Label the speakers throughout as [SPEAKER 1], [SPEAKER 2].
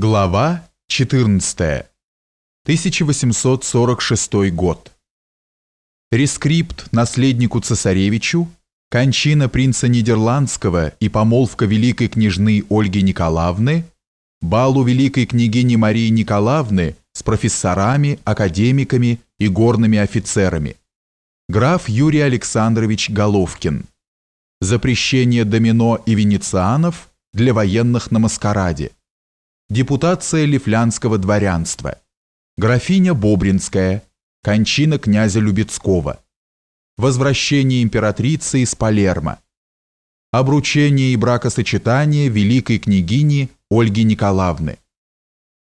[SPEAKER 1] Глава 14. 1846 год. Рескрипт наследнику цесаревичу, кончина принца Нидерландского и помолвка великой княжны Ольги Николаевны, балу великой княгини Марии Николаевны с профессорами, академиками и горными офицерами, граф Юрий Александрович Головкин, запрещение домино и венецианов для военных на маскараде, депутация лифлянского дворянства, графиня Бобринская, кончина князя Любецкого, возвращение императрицы из Палермо, обручение и бракосочетание великой княгини Ольги Николаевны,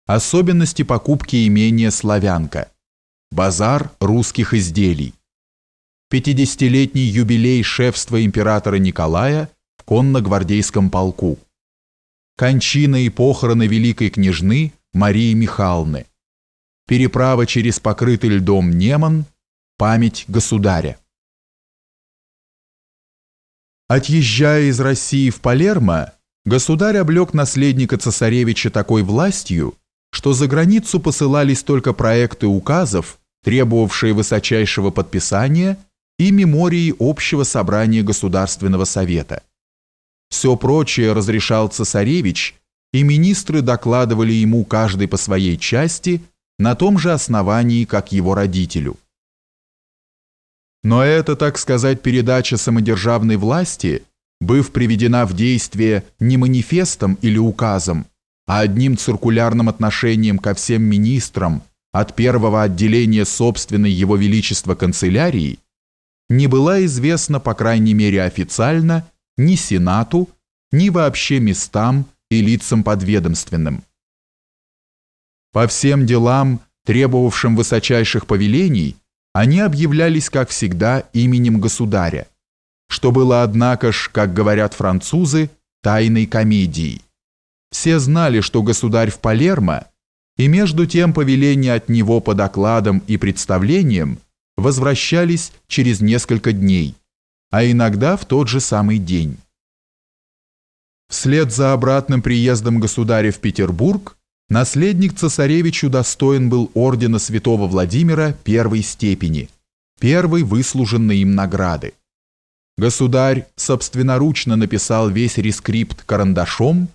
[SPEAKER 1] особенности покупки имения «Славянка», базар русских изделий, 50-летний юбилей шефства императора Николая в конно-гвардейском полку, кончина и похороны великой княжны Марии Михайловны, переправа через покрытый льдом Неман, память государя. Отъезжая из России в Палермо, государь облег наследника цесаревича такой властью, что за границу посылались только проекты указов, требовавшие высочайшего подписания, и мемории Общего собрания Государственного совета – все прочее разрешал цесаревич, и министры докладывали ему каждый по своей части на том же основании, как его родителю. Но это, так сказать, передача самодержавной власти, быв приведена в действие не манифестом или указом, а одним циркулярным отношением ко всем министрам от первого отделения собственной Его Величества канцелярии, не была известна, по крайней мере официально, ни Сенату, ни вообще местам и лицам подведомственным. По всем делам, требовавшим высочайших повелений, они объявлялись, как всегда, именем государя, что было, однако ж, как говорят французы, тайной комедией. Все знали, что государь в Палермо, и между тем повеления от него по докладам и представлениям возвращались через несколько дней, а иногда в тот же самый день. Вслед за обратным приездом государя в Петербург наследник цесаревичу достоин был ордена святого Владимира первой степени, первой выслуженной им награды. Государь собственноручно написал весь рескрипт карандашом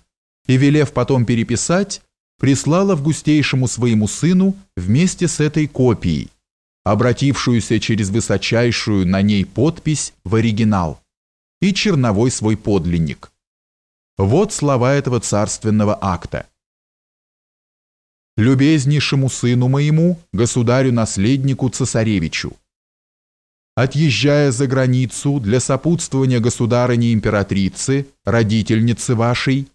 [SPEAKER 1] и, велев потом переписать, прислал августейшему своему сыну вместе с этой копией, обратившуюся через высочайшую на ней подпись в оригинал и черновой свой подлинник. Вот слова этого царственного акта. «Любезнейшему сыну моему, государю-наследнику цесаревичу, отъезжая за границу для сопутствования государыни-императрицы, родительницы вашей,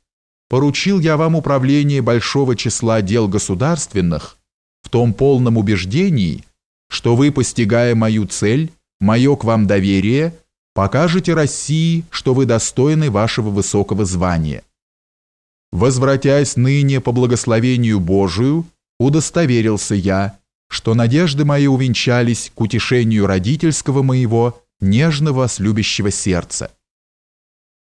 [SPEAKER 1] поручил я вам управление большого числа дел государственных в том полном убеждении, что вы, постигая мою цель, мое к вам доверие, покажете России, что вы достойны вашего высокого звания. Возвратясь ныне по благословению Божию, удостоверился я, что надежды мои увенчались к утешению родительского моего, нежного, слюбящего сердца.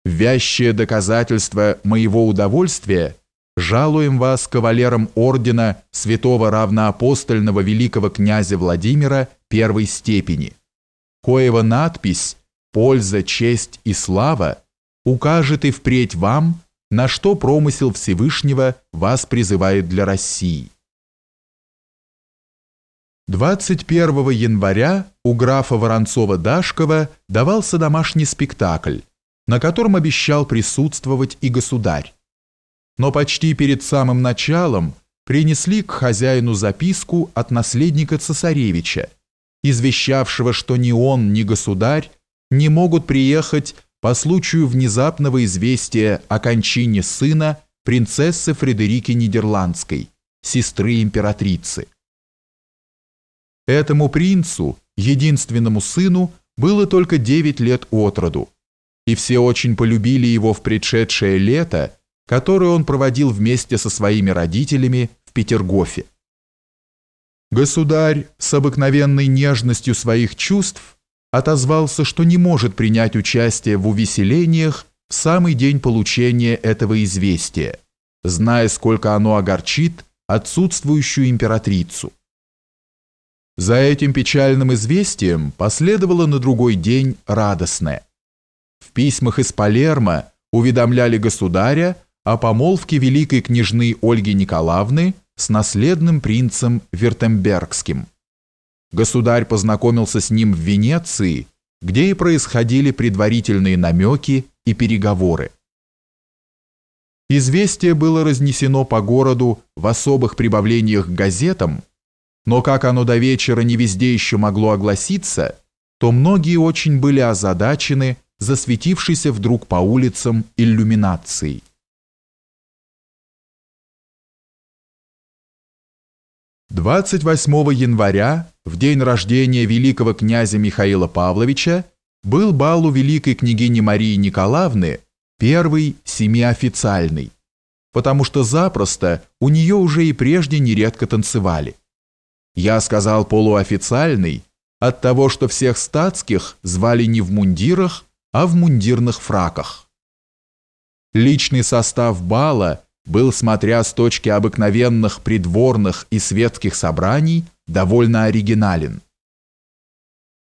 [SPEAKER 1] Вящее доказательство моего удовольствия жалуем вас кавалером ордена святого равноапостольного великого князя Владимира первой степени, коего надпись «Польза, честь и слава» укажет и впредь вам, на что промысел Всевышнего вас призывает для России. 21 января у графа Воронцова-Дашкова давался домашний спектакль, на котором обещал присутствовать и государь но почти перед самым началом принесли к хозяину записку от наследника цесаревича, извещавшего, что ни он, ни государь не могут приехать по случаю внезапного известия о кончине сына принцессы Фредерики Нидерландской, сестры императрицы. Этому принцу, единственному сыну, было только 9 лет от роду, и все очень полюбили его в предшедшее лето, которую он проводил вместе со своими родителями в Петергофе. Государь с обыкновенной нежностью своих чувств отозвался, что не может принять участие в увеселениях в самый день получения этого известия зная, сколько оно огорчит отсутствующую императрицу. За этим печальным известием последовало на другой день радостное. В письмах из Палермо уведомляли государя о помолвке великой княжны Ольги Николаевны с наследным принцем Вертембергским. Государь познакомился с ним в Венеции, где и происходили предварительные намеки и переговоры. Известие было разнесено по городу в особых прибавлениях к газетам, но как оно до вечера не везде еще могло огласиться, то многие очень были озадачены засветившейся вдруг по улицам иллюминацией. Двадцать восьмого января, в день рождения великого князя Михаила Павловича, был бал у великой княгини Марии Николаевны Первый семиофициальный, потому что запросто у нее уже и прежде нередко танцевали. Я сказал полуофициальный от того, что всех статских звали не в мундирах, а в мундирных фраках. Личный состав бала был, смотря с точки обыкновенных придворных и светских собраний, довольно оригинален.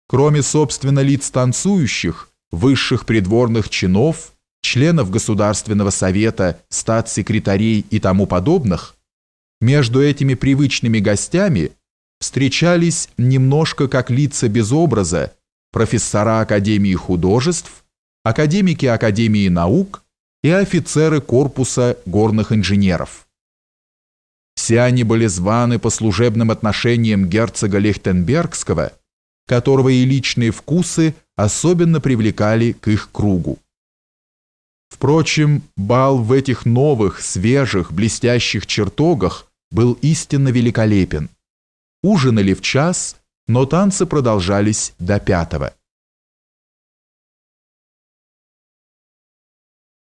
[SPEAKER 1] Кроме, собственно, лиц танцующих, высших придворных чинов, членов Государственного совета, статс-секретарей и тому подобных, между этими привычными гостями встречались немножко как лица без образа профессора Академии художеств, академики Академии наук и офицеры корпуса горных инженеров. Все они были званы по служебным отношениям герцога Лехтенбергского, которого и личные вкусы особенно привлекали к их кругу. Впрочем, бал в этих новых, свежих, блестящих чертогах был истинно великолепен. Ужинали в час, но танцы продолжались до пятого.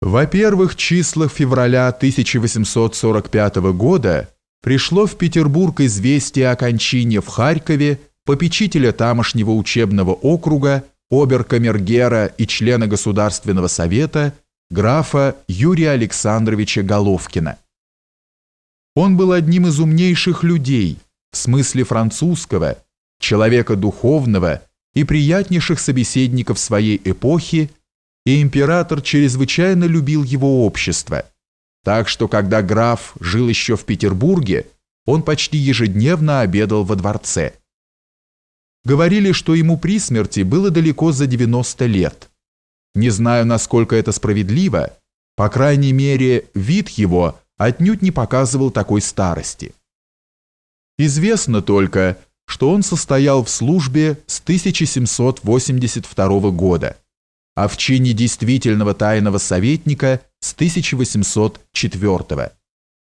[SPEAKER 1] Во первых числах февраля 1845 года пришло в Петербург известие о кончине в Харькове попечителя тамошнего учебного округа, оберкамергера и члена Государственного совета графа Юрия Александровича Головкина. Он был одним из умнейших людей, в смысле французского, человека духовного и приятнейших собеседников своей эпохи, и император чрезвычайно любил его общество, так что когда граф жил еще в Петербурге, он почти ежедневно обедал во дворце. Говорили, что ему при смерти было далеко за 90 лет, не знаю, насколько это справедливо, по крайней мере, вид его отнюдь не показывал такой старости. Известно только, что он состоял в службе с 1782 года, а в чине действительного тайного советника с 1804 года.